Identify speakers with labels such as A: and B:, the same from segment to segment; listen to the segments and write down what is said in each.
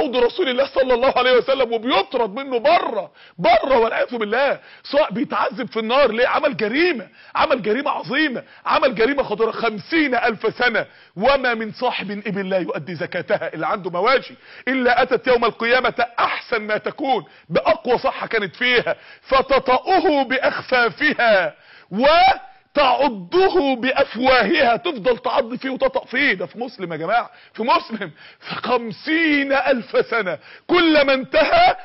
A: حوض رسول الله صلى الله عليه وسلم وبيطرد منه بره بره والعياذ بالله. سواء بيتعذب في النار ليه؟ عمل جريمة عمل جريمة عظيمة عمل جريمة خطيرة. خمسين ألف سنة وما من صاحب ابل لا يؤدي زكاتها اللي عنده مواشي إلا أتت يوم القيامة أحسن ما تكون بأقوى صحة كانت فيها فتطأه بأخفافها و تعضه بأفواهها تفضل تعض فيه وتطأ فيه ده في مسلم يا جماعة في مسلم. في خمسين ألف سنة. كل ما انتهى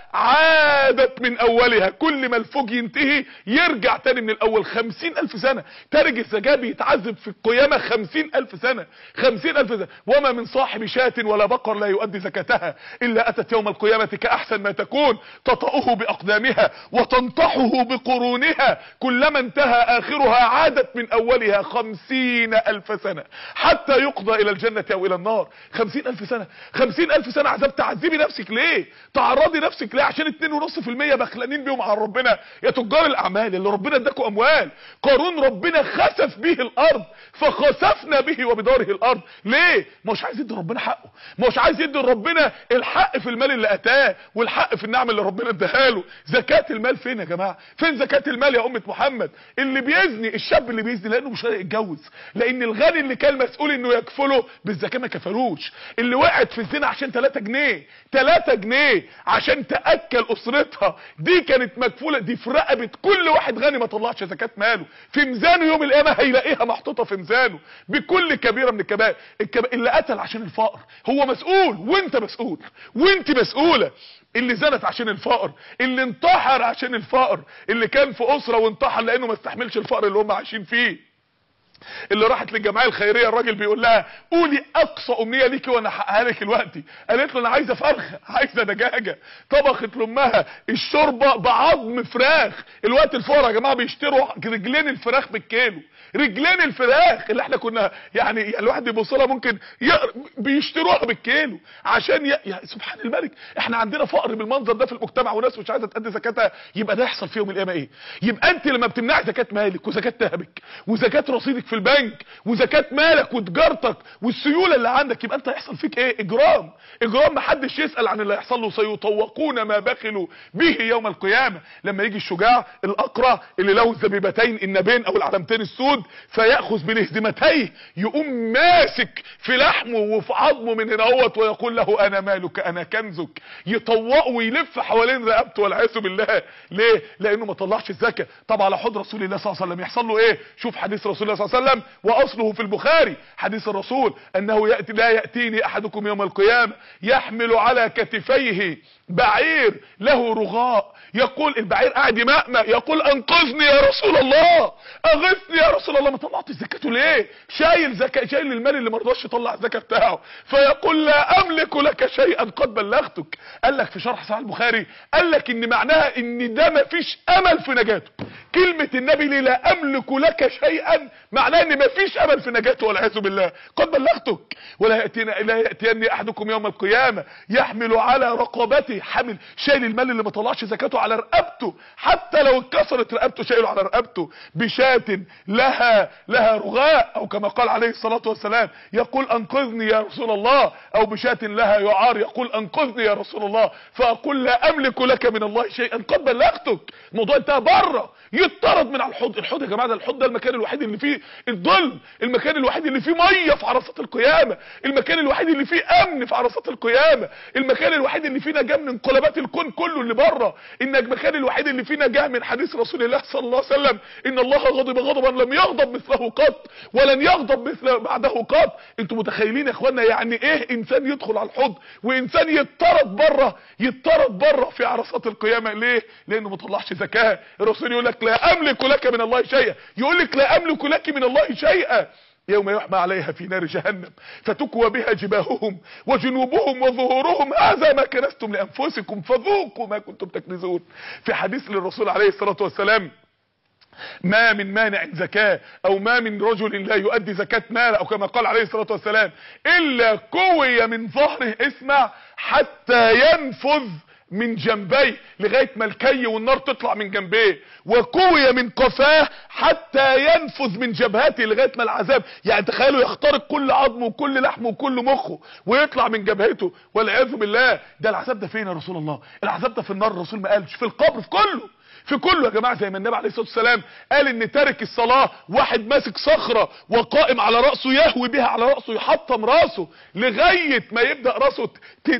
A: عادت من أولها. كل ما الفوج ينتهي يرجع تاني من الأول. خمسين ألف سنة. تارج الزجاج بيتعذب في القيامة خمسين ألف سنة. خمسين ألف سنة. وما من صاحب شاة ولا بقر لا يؤدي زكاتها إلا أتت يوم القيامة كأحسن ما تكون. تطأه بأقدامها وتنطحه بقرونها. كلما انتهى آخرها عاد عادت من أولها خمسين ألف سنة. حتى يقضى إلى الجنة أو إلى النار. خمسين ألف سنة. خمسين ألف سنة. عذاب تعذبي نفسك. ليه؟ تعرضي نفسك. ليه؟ عشان اتنين ونص في المية بخلانين بيهم على ربنا. يا تجار الأعمال اللي ربنا اداكوا أموال. قارون ربنا خسف به الأرض فخسفنا به وبداره الأرض. ليه؟ مش عايز يدي ربنا حقه. مش عايز يدي ربنا الحق في المال اللي أتاه والحق في النعم اللي ربنا اداها له. زكاة المال فين يا جماعة؟ فين زكاة المال يا أمة محمد؟ اللي بيزني الشاب اللي بيزني لأنه مش راضي يتجوز. لأن الغني اللي كان مسؤول إنه يكفله بالزكاة ما كفلوش. اللي وقعت في الزنا عشان 3 جنيه. 3 جنيه عشان تأكل اسرتها دي كانت مكفولة دي في رقبة كل واحد غني ما طلعش زكاة ماله. في ميزانه يوم القيامة هيلاقيها محطوطة في ميزانه. بكل كبيرة من الكبائر الكب... اللي قتل عشان الفقر. هو مسؤول وانت مسؤول. وانت مسؤولة. اللي زنت عشان الفقر اللي انتحر عشان الفقر اللي كان في أسرة وانتحر لأنه ما استحملش الفقر اللي هم عايشين فيه. اللي راحت للجمعية الخيرية الراجل بيقول لها قولي أقصى أمنية ليكي وأنا أحققها لك دلوقتي. قالت له أنا عايزة فرخة عايزة دجاجة. طبخت لأمها الشوربة بعظم فراخ. الوقت الفقراء يا جماعة بيشتروا رجلين الفراخ بالكيلو. رجلين الفراخ اللي إحنا كنا يعني الواحد يبص لها ممكن. بيشتروها بالكيلو. عشان ي... يا سبحان الملك إحنا عندنا فقر بالمنظر ده في المجتمع وناس مش عايزة تأدي زكاتها. يبقى ده يحصل في يوم القيامه إيه؟ يبقى أنت لما بتمنعي زكاة مالك وزكاة ذهبك وزكاة رصيدك في البنك وزكاة مالك وتجارتك والسيولة اللي عندك يبقى انت هيحصل فيك إيه؟ إجرام. إجرام محدش يسأل عن اللي هيحصل له سيطوقون ما بخلوا به يوم القيامة. لما يجي الشجاع الأقرع اللي له الزبيبتين النبين أو العلامتين السود فيأخذ بالهزمتيه يقوم ماسك في لحمه وفي عظمه من هنا أهوت ويقول له أنا مالك أنا كنزك. يطوقه ويلف حوالين رقبته والعياذ بالله. ليه؟ لأنه ما طلعش الزكاة. طب على حوض رسول الله صلى الله عليه وسلم يحصل له إيه؟ شوف حديث رسول الله صلى الله عليه وسلم. وأصله في البخاري. حديث الرسول أنه ياتي لا يأتيني أحدكم يوم القيامة يحمل على كتفيه بعير له رغاء. يقول البعير قاعد يمأمأ يقول أنقذني يا رسول الله. أغثني يا رسول الله. ما طلعتش زكاته ليه؟ شايل زكاة شايل المال اللي ما رضاش يطلع الزكاة بتاعه. فيقول لا أملك لك شيئا قد بلغتك. قال لك في شرح صحيح البخاري قال لك إن معناها إن ده ما فيش أمل في نجاته. كلمة النبي ليه لا أملك لك شيئا معناه إن ما فيش أمل في نجاته والعياذ بالله. قد بلغتك. ولا ياتينا لا يأتيني أحدكم يوم القيامة يحمل على رقبته حامل شايل المال اللي ما طلعش زكاته على رقبته حتى لو اتكسرت رقبته شايله على رقبته بشاة لها لها رغاء أو كما قال عليه الصلاة والسلام يقول أنقذني يا رسول الله أو بشاة لها يعار يقول أنقذني يا رسول الله فأقول لا أملك لك من الله شيئا قد بلغتك. الموضوع انتهى بره. يطرد من على الحوض الحوض يا جماعة ده الحوض ده المكان الوحيد اللي فيه الظلم المكان الوحيد اللي فيه مية في عرصات القيامة المكان الوحيد اللي فيه أمن في عرصات القيامة المكان الوحيد اللي فيه نجاة من انقلابات الكون كله اللي بره. إن المكان الوحيد اللي فيه نجاة من حديث رسول الله صلى الله عليه وسلم إن الله غضب غضبا لم يغضب مثله قط ولن يغضب مثل بعده قط. أنتوا متخيلين يا اخوانا يعني إيه إنسان يدخل على الحوض وإنسان يطرد بره يطرد بره في عرصات القيامة؟ ليه؟ لأنه ما طلعش زكاة. الرسول يقول لك لا أملك لك من الله شيئا. يقول لك لا أملك لك من الله شيئا. يوم يحمى عليها في نار جهنم فتكوى بها جباههم وجنوبهم وظهورهم. هذا ما كنستم لأنفسكم فذوقوا ما كنتم تكنزون. في حديث للرسول عليه الصلاة والسلام ما من مانع زكاة أو ما من رجل لا يؤدي زكاة مال أو كما قال عليه الصلاة والسلام إلا كوي من ظهره اسمع حتى ينفذ من جنبيه لغاية ما الكي والنار تطلع من جنبيه. وكوي من قفاه حتى ينفذ من جبهته لغاية ما العذاب. يعني تخيلوا يخترق كل عظمه وكل لحمه وكل مخه ويطلع من جبهته. والعياذ بالله. ده العذاب ده فين يا رسول الله؟ العذاب ده في النار. الرسول ما قالش. في القبر في كله. في كله يا جماعة زي ما النبي عليه الصلاة والسلام قال إن تارك الصلاة واحد ماسك صخرة وقائم على رأسه يهوي بها على رأسه يحطم رأسه لغاية ما يبدأ رأسه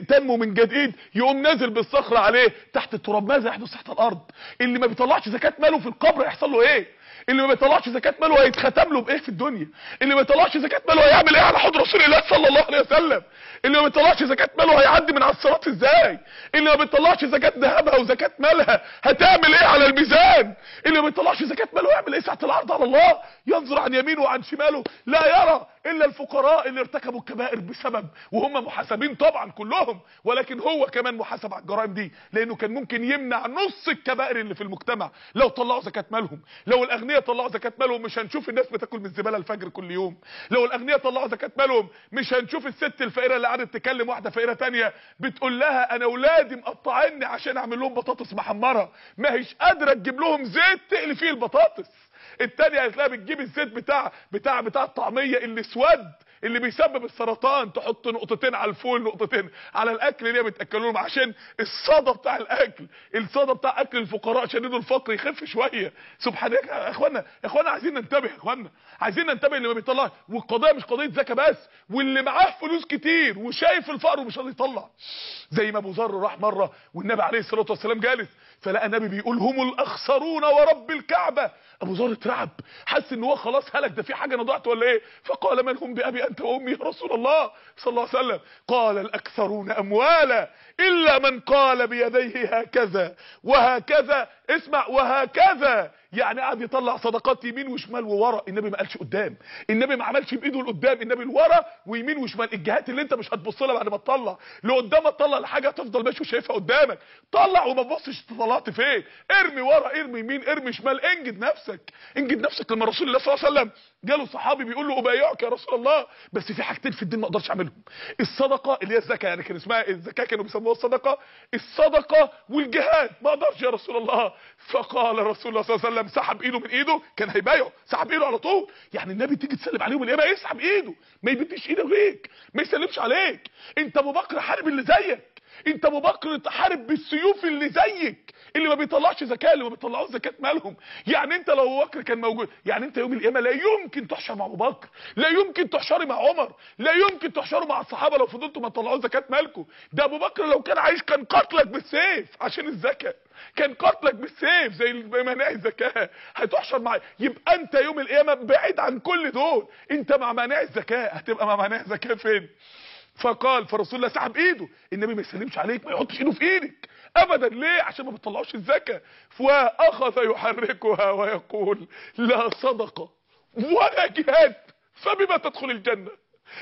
A: تنمو من جديد يقوم نازل بالصخرة عليه تحت التراب. ماذا يحدث تحت الأرض؟ اللي ما بيطلعش زكاة ماله في القبر هيحصل له إيه؟ اللي ما بيطلعش زكاة ماله هيتختم له بإيه في الدنيا؟ اللي ما بيطلعش زكاة ماله هيعمل إيه على حوض رسول الله صلى الله عليه وسلم؟ اللي ما بيطلعش زكاة ماله هيعدي من على الصراط إزاي؟ اللي ما بيطلعش زكاة ذهبها وزكاه مالها هتعمل إيه على الميزان؟ اللي ما بيطلعش زكاة ماله هيعمل إيه ساعة العرض على الله؟ ينظر عن يمينه وعن شماله لا يرى إلا الفقراء اللي ارتكبوا الكبائر بسبب وهم محاسبين طبعا كلهم ولكن هو كمان محاسب على الجرائم دي لأنه كان ممكن يمنع نص الكبائر اللي في المجتمع لو طلعوا زكاة مالهم لو الأغنياء طلعوا زكاة مالهم مش هنشوف الناس بتاكل من الزباله الفجر كل يوم. لو الاغنياء طلعوا زكاة مالهم مش هنشوف الست الفقيرة اللي قعدت تكلم واحدة فقيرة تانية بتقول لها أنا أولادي مقطعيني عشان أعمل لهم بطاطس محمرة. ما هيش قادرة تجيب لهم زيت تقلي فيه البطاطس. التانية هتلاقيها بتجيب الزيت بتاع بتاع بتاع الطعمية اللي اسود اللي بيسبب السرطان تحط نقطتين على الفول نقطتين على الأكل اللي هي بتاكلوا لهم عشان الصدى بتاع الأكل الصدى بتاع أكل الفقراء شديد الفقر يخف شوية. سبحانك يا إخوانا يا إخوانا عايزين ننتبه يا إخوانا عايزين ننتبه اللي ما بيطلع والقضية مش قضية زكاة بس واللي معاه فلوس كتير وشايف الفقر ومش راضي يطلع. زي ما أبو ذر راح مرة والنبي عليه الصلاة والسلام جالس فلقى النبي بيقول هم الأخسرون ورب الكعبة. أبو ذر اترعب حس إن هو خلاص هلك ده في حاجة أنا ضعت ولا إيه؟ فقال من هم بأبي وأمي يا رسول الله صلى الله عليه وسلم. قال الأكثرون أموالا إلا من قال بيديه هكذا. وهكذا. اسمع وهكذا. يعني قعد يطلع صدقات يمين وشمال وورا. النبي ما قالش قدام. النبي ما عملش بايده لقدام النبي لورا ويمين وشمال. الجهات اللي انت مش هتبص لها بعد ما تطلع. لقدام تطلع لحاجه تفضل ماشي وشايفها قدامك. طلع وما تبصش طلعت فين. ارمي ورا ارمي يمين ارمي شمال. انجد نفسك. انجد نفسك لما رسول الله صلى الله عليه وسلم جاله صحابي بيقول له أبايعك يا رسول الله. بس في حاجتين في الدين ما أقدرش أعملهم. الصدقة اللي هي الزكاة. يعني كان اسمها الزكاة كانوا بيسموها الصدقة. الصدقة والجهاد. ما أقدرش يا رسول الله. فقال رسول الله صلى الله عليه وسلم سحب ايده من ايده كان هيبايعه سحب ايده على طول. يعني النبي تيجي تسلم عليهم القيامه يسحب ايده. ما يبديش ايده ليك ما يسلمش عليك. انت ابو بكر حارب اللي زيك. انت ابو بكر تحارب بالسيوف اللي زيك اللي ما بيطلعش زكاة اللي ما بيطلعوش زكاة مالهم. يعني انت لو ابو بكر كان موجود يعني انت يوم القيامة لا يمكن تحشر مع ابو بكر لا يمكن تحشري مع عمر لا يمكن تحشروا مع الصحابة لو فضلتوا ما تطلعوش زكاة مالكم. ده ابو بكر لو كان عايش كان قتلك بالسيف عشان الزكاة. كان قتلك بالسيف زي مناهي الزكاة. هتحشر مع يبقى انت يوم القيامة بعيد عن كل دول. انت مع مناهي الزكاة. هتبقى مع مناهي الزكاة فين؟ فقال فرسول الله سحب ايده. النبي ما يسلمش عليك ما يحطش ايده في إيدك. ابدا. ليه؟ عشان ما بتطلعوش الزكاة. واخذ يحركها ويقول لا صدقة ولا جهاد فبما تدخل الجنة؟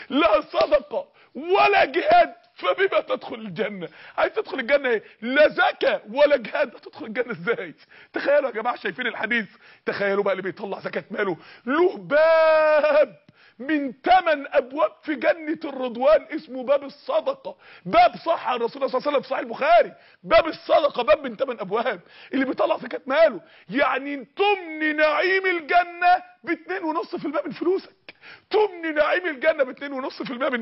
A: لا صدقة ولا جهاد فبما تدخل الجنة؟ عايز تدخل الجنة إيه؟ لا زكاة ولا جهاد. تدخل الجنة إزاي؟ تخيلوا يا جماعة شايفين الحديث؟ تخيلوا بقى اللي بيطلع زكاة ماله. له باب. من ثمان أبواب في جنة الرضوان اسمه باب الصدقة. باب صح عن رسول الله صلى الله عليه وسلم في صحيح البخاري. باب الصدقة باب من ثمان أبواب. اللي بيطلع زكاة ماله. يعني تمن نعيم الجنة باتنين ونص في الماء من فلوسك. تمن نعيم الجنة باتنين ونص في الماء من